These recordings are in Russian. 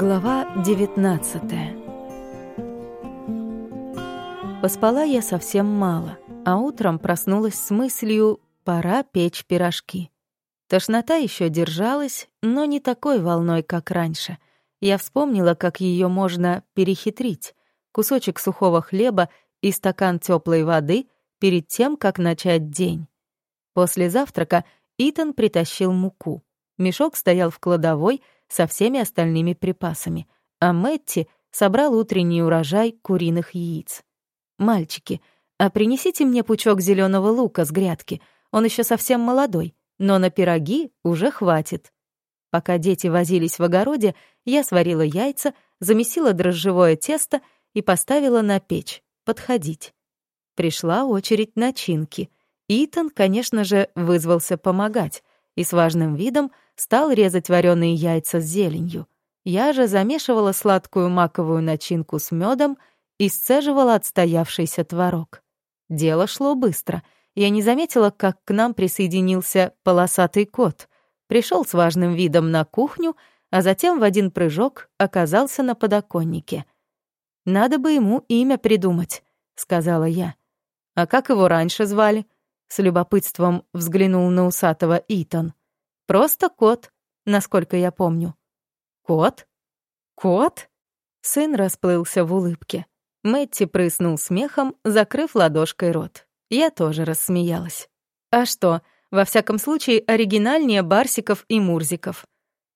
Глава 19 Поспала я совсем мало, а утром проснулась с мыслью «пора печь пирожки». Тошнота еще держалась, но не такой волной, как раньше. Я вспомнила, как ее можно перехитрить. Кусочек сухого хлеба и стакан теплой воды перед тем, как начать день. После завтрака Итан притащил муку. Мешок стоял в кладовой — со всеми остальными припасами, а Мэтти собрал утренний урожай куриных яиц. «Мальчики, а принесите мне пучок зеленого лука с грядки, он еще совсем молодой, но на пироги уже хватит». Пока дети возились в огороде, я сварила яйца, замесила дрожжевое тесто и поставила на печь, подходить. Пришла очередь начинки. Итан, конечно же, вызвался помогать и с важным видом стал резать вареные яйца с зеленью. Я же замешивала сладкую маковую начинку с медом и сцеживала отстоявшийся творог. Дело шло быстро. Я не заметила, как к нам присоединился полосатый кот. Пришел с важным видом на кухню, а затем в один прыжок оказался на подоконнике. «Надо бы ему имя придумать», — сказала я. «А как его раньше звали?» — с любопытством взглянул на усатого Итан. Просто кот, насколько я помню. Кот? Кот? Сын расплылся в улыбке. Мэтти прыснул смехом, закрыв ладошкой рот. Я тоже рассмеялась. А что, во всяком случае, оригинальнее барсиков и мурзиков.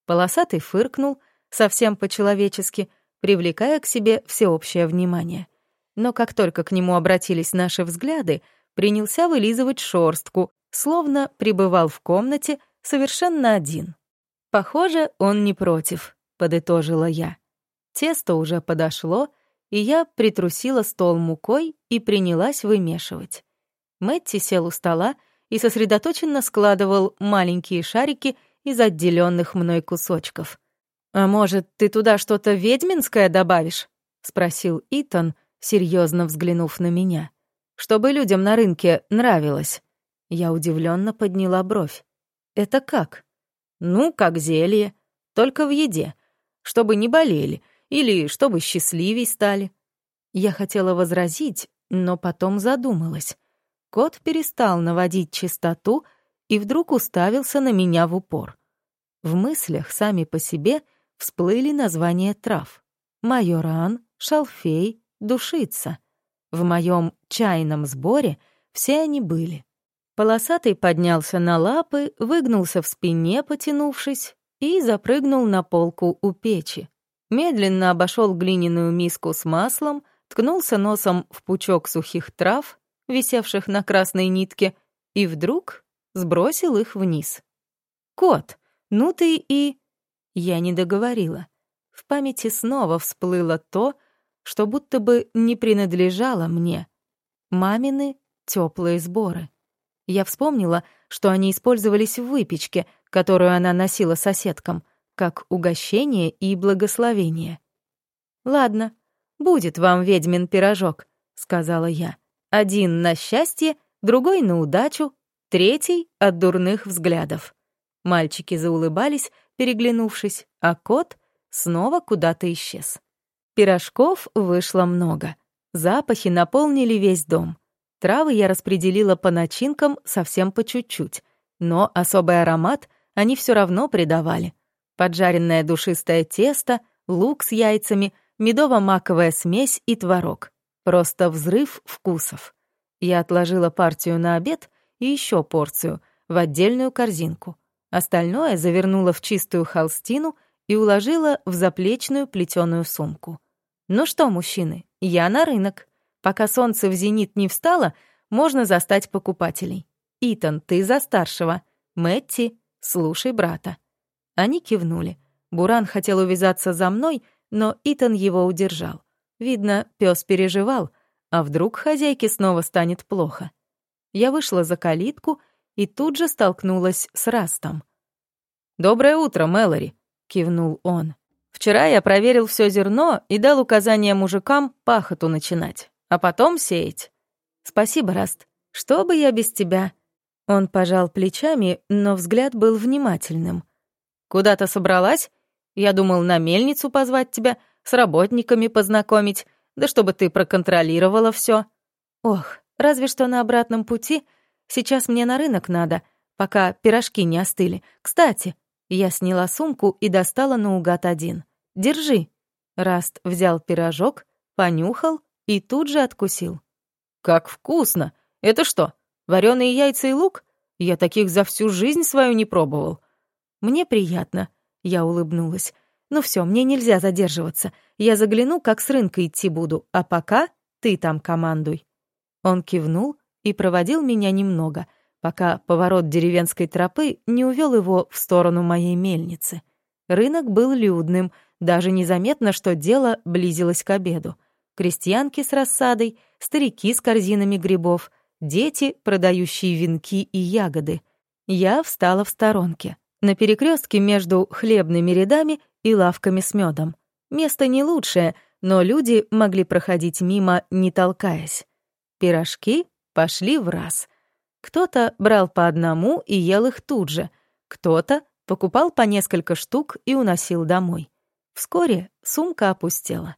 Полосатый фыркнул, совсем по-человечески, привлекая к себе всеобщее внимание. Но как только к нему обратились наши взгляды, принялся вылизывать шорстку, словно пребывал в комнате, совершенно один. Похоже, он не против, подытожила я. Тесто уже подошло, и я притрусила стол мукой и принялась вымешивать. Мэтти сел у стола и сосредоточенно складывал маленькие шарики из отделенных мной кусочков. «А может, ты туда что-то ведьминское добавишь?» — спросил Итан, серьезно взглянув на меня. «Чтобы людям на рынке нравилось». Я удивленно подняла бровь. «Это как?» «Ну, как зелье, только в еде, чтобы не болели или чтобы счастливей стали». Я хотела возразить, но потом задумалась. Кот перестал наводить чистоту и вдруг уставился на меня в упор. В мыслях сами по себе всплыли названия трав. Майоран, шалфей, душица. В моем чайном сборе все они были. Полосатый поднялся на лапы, выгнулся в спине, потянувшись, и запрыгнул на полку у печи. Медленно обошел глиняную миску с маслом, ткнулся носом в пучок сухих трав, висевших на красной нитке, и вдруг сбросил их вниз. «Кот, ну ты и...» Я не договорила. В памяти снова всплыло то, что будто бы не принадлежало мне. Мамины теплые сборы. Я вспомнила, что они использовались в выпечке, которую она носила соседкам, как угощение и благословение. «Ладно, будет вам ведьмин пирожок», — сказала я. «Один на счастье, другой на удачу, третий — от дурных взглядов». Мальчики заулыбались, переглянувшись, а кот снова куда-то исчез. Пирожков вышло много. Запахи наполнили весь дом. Травы я распределила по начинкам совсем по чуть-чуть, но особый аромат они все равно придавали. Поджаренное душистое тесто, лук с яйцами, медово-маковая смесь и творог. Просто взрыв вкусов. Я отложила партию на обед и еще порцию в отдельную корзинку. Остальное завернула в чистую холстину и уложила в заплечную плетеную сумку. «Ну что, мужчины, я на рынок». Пока солнце в зенит не встало, можно застать покупателей. «Итан, ты за старшего. Мэтти, слушай брата». Они кивнули. Буран хотел увязаться за мной, но Итан его удержал. Видно, пес переживал, а вдруг хозяйке снова станет плохо. Я вышла за калитку и тут же столкнулась с Растом. «Доброе утро, Мэлори», — кивнул он. «Вчера я проверил все зерно и дал указание мужикам пахоту начинать а потом сеять. Спасибо, Раст. Что бы я без тебя? Он пожал плечами, но взгляд был внимательным. Куда-то собралась? Я думал на мельницу позвать тебя, с работниками познакомить, да чтобы ты проконтролировала все. Ох, разве что на обратном пути. Сейчас мне на рынок надо, пока пирожки не остыли. Кстати, я сняла сумку и достала наугад один. Держи. Раст взял пирожок, понюхал и тут же откусил. «Как вкусно! Это что, вареные яйца и лук? Я таких за всю жизнь свою не пробовал». «Мне приятно», — я улыбнулась. «Ну все, мне нельзя задерживаться. Я загляну, как с рынка идти буду, а пока ты там командуй». Он кивнул и проводил меня немного, пока поворот деревенской тропы не увел его в сторону моей мельницы. Рынок был людным, даже незаметно, что дело близилось к обеду. Крестьянки с рассадой, старики с корзинами грибов, дети, продающие венки и ягоды. Я встала в сторонке, на перекрестке между хлебными рядами и лавками с медом. Место не лучшее, но люди могли проходить мимо, не толкаясь. Пирожки пошли в раз. Кто-то брал по одному и ел их тут же, кто-то покупал по несколько штук и уносил домой. Вскоре сумка опустела.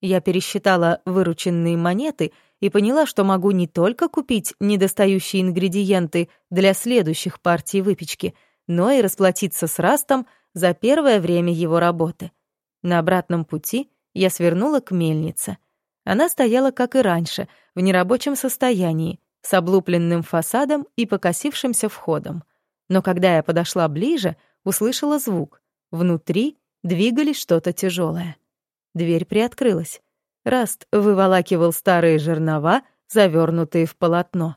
Я пересчитала вырученные монеты и поняла, что могу не только купить недостающие ингредиенты для следующих партий выпечки, но и расплатиться с Растом за первое время его работы. На обратном пути я свернула к мельнице. Она стояла, как и раньше, в нерабочем состоянии, с облупленным фасадом и покосившимся входом. Но когда я подошла ближе, услышала звук. Внутри двигались что-то тяжелое. Дверь приоткрылась. Раст выволакивал старые жернова, завернутые в полотно.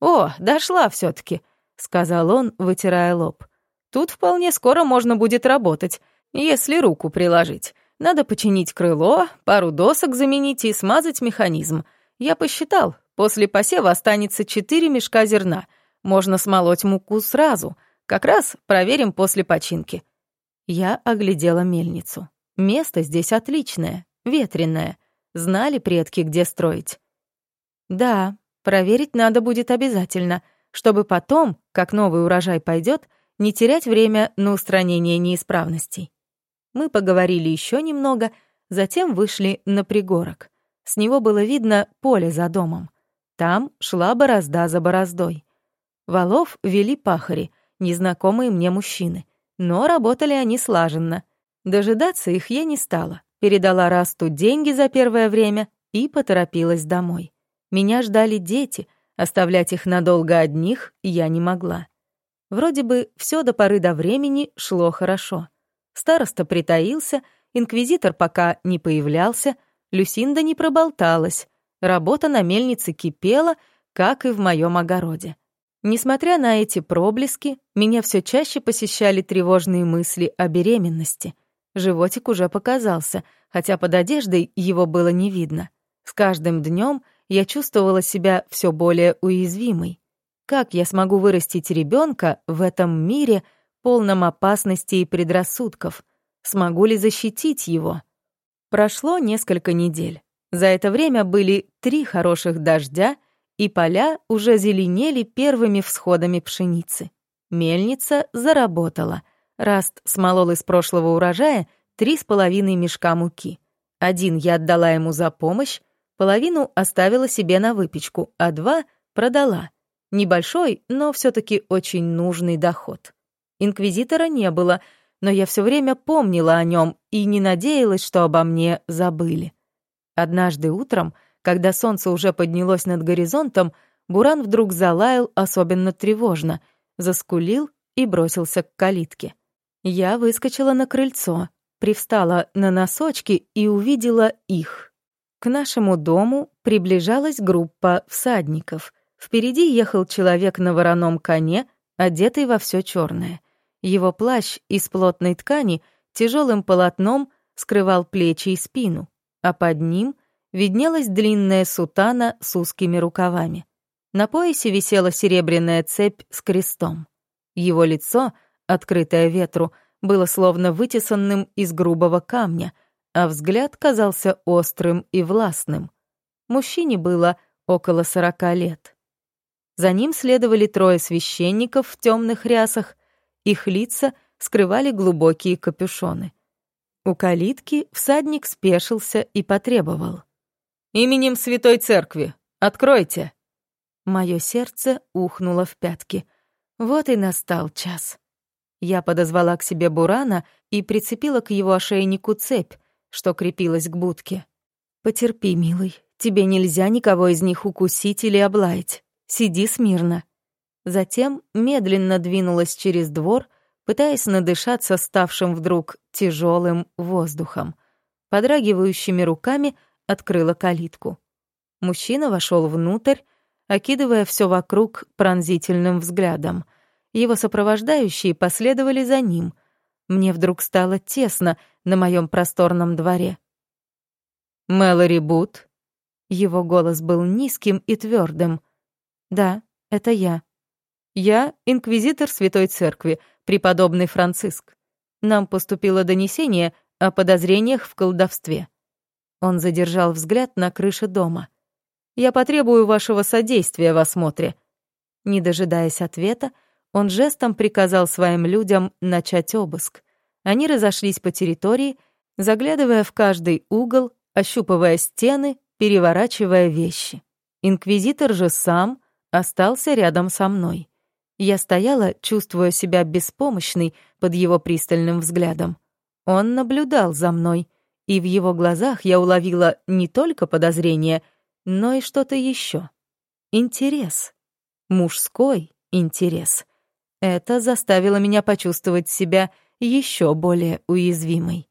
«О, дошла все таки сказал он, вытирая лоб. «Тут вполне скоро можно будет работать, если руку приложить. Надо починить крыло, пару досок заменить и смазать механизм. Я посчитал, после посева останется четыре мешка зерна. Можно смолоть муку сразу. Как раз проверим после починки». Я оглядела мельницу. Место здесь отличное, ветреное. Знали предки, где строить. Да, проверить надо будет обязательно, чтобы потом, как новый урожай пойдет, не терять время на устранение неисправностей. Мы поговорили еще немного, затем вышли на пригорок. С него было видно поле за домом. Там шла борозда за бороздой. Валов вели пахари, незнакомые мне мужчины, но работали они слаженно — Дожидаться их я не стала, передала Расту деньги за первое время и поторопилась домой. Меня ждали дети, оставлять их надолго одних я не могла. Вроде бы все до поры до времени шло хорошо. Староста притаился, инквизитор пока не появлялся, Люсинда не проболталась, работа на мельнице кипела, как и в моем огороде. Несмотря на эти проблески, меня все чаще посещали тревожные мысли о беременности — Животик уже показался, хотя под одеждой его было не видно. С каждым днем я чувствовала себя все более уязвимой. Как я смогу вырастить ребенка в этом мире, полном опасности и предрассудков? Смогу ли защитить его? Прошло несколько недель. За это время были три хороших дождя, и поля уже зеленели первыми всходами пшеницы. Мельница заработала — Раст смолол из прошлого урожая три с половиной мешка муки. Один я отдала ему за помощь, половину оставила себе на выпечку, а два продала. Небольшой, но все таки очень нужный доход. Инквизитора не было, но я все время помнила о нем и не надеялась, что обо мне забыли. Однажды утром, когда солнце уже поднялось над горизонтом, Буран вдруг залаял особенно тревожно, заскулил и бросился к калитке. Я выскочила на крыльцо, привстала на носочки и увидела их. К нашему дому приближалась группа всадников. Впереди ехал человек на вороном коне, одетый во все черное. Его плащ из плотной ткани тяжелым полотном скрывал плечи и спину, а под ним виднелась длинная сутана с узкими рукавами. На поясе висела серебряная цепь с крестом. Его лицо — открытое ветру, было словно вытесанным из грубого камня, а взгляд казался острым и властным. Мужчине было около сорока лет. За ним следовали трое священников в темных рясах, их лица скрывали глубокие капюшоны. У калитки всадник спешился и потребовал. «Именем Святой Церкви! Откройте!» Мое сердце ухнуло в пятки. Вот и настал час. Я подозвала к себе Бурана и прицепила к его ошейнику цепь, что крепилась к будке. «Потерпи, милый, тебе нельзя никого из них укусить или облаять. Сиди смирно». Затем медленно двинулась через двор, пытаясь надышаться ставшим вдруг тяжелым воздухом. Подрагивающими руками открыла калитку. Мужчина вошел внутрь, окидывая все вокруг пронзительным взглядом. Его сопровождающие последовали за ним. Мне вдруг стало тесно на моем просторном дворе. «Мэлори Бут?» Его голос был низким и твердым. «Да, это я». «Я — инквизитор Святой Церкви, преподобный Франциск. Нам поступило донесение о подозрениях в колдовстве». Он задержал взгляд на крыше дома. «Я потребую вашего содействия в осмотре». Не дожидаясь ответа, он жестом приказал своим людям начать обыск. Они разошлись по территории, заглядывая в каждый угол, ощупывая стены, переворачивая вещи. Инквизитор же сам остался рядом со мной. Я стояла, чувствуя себя беспомощной под его пристальным взглядом. Он наблюдал за мной, и в его глазах я уловила не только подозрение, но и что-то еще. Интерес. Мужской интерес. Это заставило меня почувствовать себя еще более уязвимой.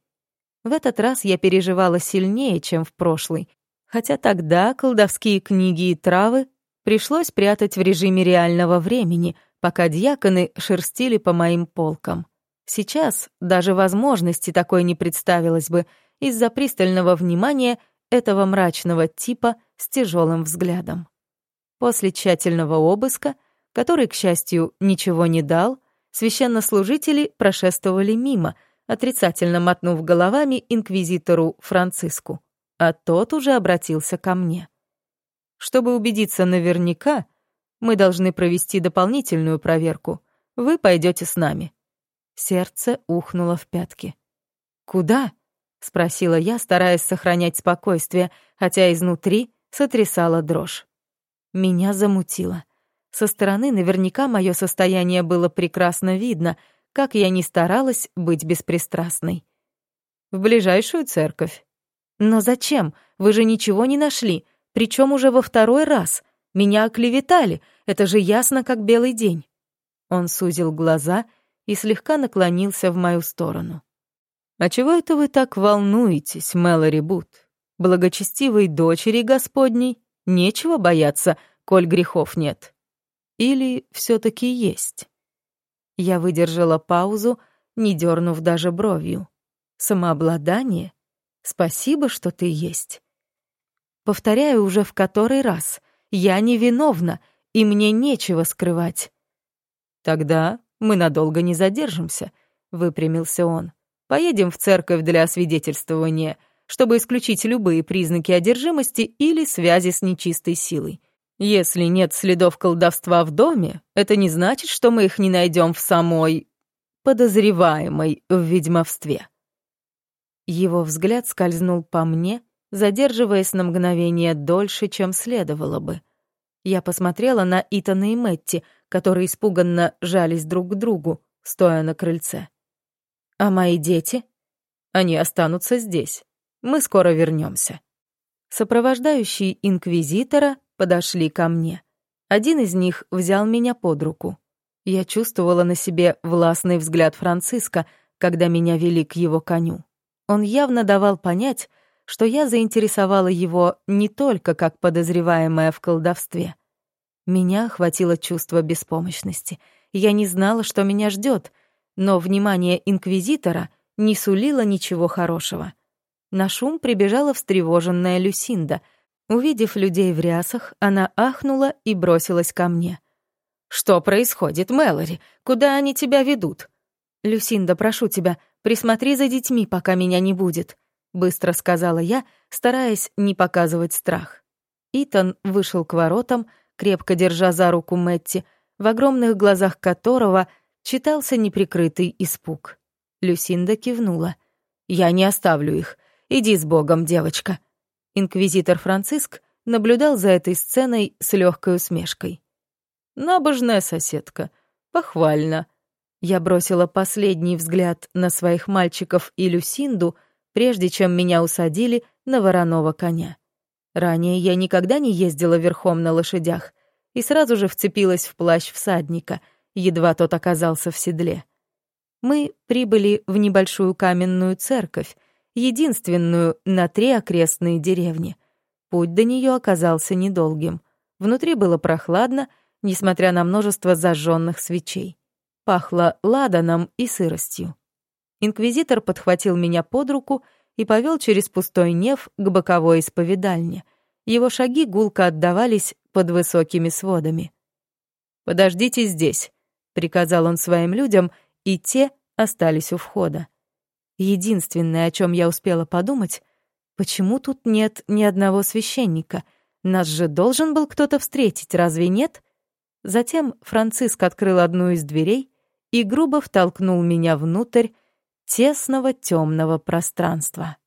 В этот раз я переживала сильнее, чем в прошлый, хотя тогда колдовские книги и травы пришлось прятать в режиме реального времени, пока дьяконы шерстили по моим полкам. Сейчас даже возможности такой не представилось бы из-за пристального внимания этого мрачного типа с тяжелым взглядом. После тщательного обыска, который, к счастью, ничего не дал, священнослужители прошествовали мимо, отрицательно мотнув головами инквизитору Франциску, а тот уже обратился ко мне. Чтобы убедиться наверняка, мы должны провести дополнительную проверку. Вы пойдете с нами». Сердце ухнуло в пятки. «Куда?» — спросила я, стараясь сохранять спокойствие, хотя изнутри сотрясала дрожь. Меня замутило. Со стороны наверняка мое состояние было прекрасно видно, как я не старалась быть беспристрастной. «В ближайшую церковь». «Но зачем? Вы же ничего не нашли, причем уже во второй раз», меня оклеветали, это же ясно, как белый день». Он сузил глаза и слегка наклонился в мою сторону. «А чего это вы так волнуетесь, Мэлори Бут? Благочестивой дочери Господней нечего бояться, коль грехов нет. Или все таки есть?» Я выдержала паузу, не дернув даже бровью. «Самообладание? Спасибо, что ты есть». Повторяю уже в который раз. Я невиновна, и мне нечего скрывать. Тогда мы надолго не задержимся, выпрямился он. Поедем в церковь для освидетельствования, чтобы исключить любые признаки одержимости или связи с нечистой силой. Если нет следов колдовства в доме, это не значит, что мы их не найдем в самой подозреваемой в ведьмовстве. Его взгляд скользнул по мне, задерживаясь на мгновение дольше, чем следовало бы. Я посмотрела на Итана и Мэтти, которые испуганно жались друг к другу, стоя на крыльце. «А мои дети?» «Они останутся здесь. Мы скоро вернемся. Сопровождающие инквизитора подошли ко мне. Один из них взял меня под руку. Я чувствовала на себе властный взгляд Франциска, когда меня вели к его коню. Он явно давал понять, что я заинтересовала его не только как подозреваемая в колдовстве. Меня охватило чувство беспомощности. Я не знала, что меня ждет, но внимание инквизитора не сулило ничего хорошего. На шум прибежала встревоженная Люсинда. Увидев людей в рясах, она ахнула и бросилась ко мне. «Что происходит, Мэлори? Куда они тебя ведут?» «Люсинда, прошу тебя, присмотри за детьми, пока меня не будет», быстро сказала я, стараясь не показывать страх. Итан вышел к воротам, крепко держа за руку Мэтти, в огромных глазах которого читался неприкрытый испуг. Люсинда кивнула. «Я не оставлю их. Иди с Богом, девочка». Инквизитор Франциск наблюдал за этой сценой с легкой усмешкой. «Набожная соседка. Похвально». Я бросила последний взгляд на своих мальчиков и Люсинду, прежде чем меня усадили на вороного коня. Ранее я никогда не ездила верхом на лошадях и сразу же вцепилась в плащ всадника, едва тот оказался в седле. Мы прибыли в небольшую каменную церковь, единственную на три окрестные деревни. Путь до нее оказался недолгим. Внутри было прохладно, несмотря на множество зажженных свечей. Пахло ладаном и сыростью. Инквизитор подхватил меня под руку и повел через пустой неф к боковой исповедальне. Его шаги гулко отдавались под высокими сводами. «Подождите здесь», — приказал он своим людям, и те остались у входа. Единственное, о чем я успела подумать, почему тут нет ни одного священника? Нас же должен был кто-то встретить, разве нет? Затем Франциск открыл одну из дверей и грубо втолкнул меня внутрь, тесного темного пространства.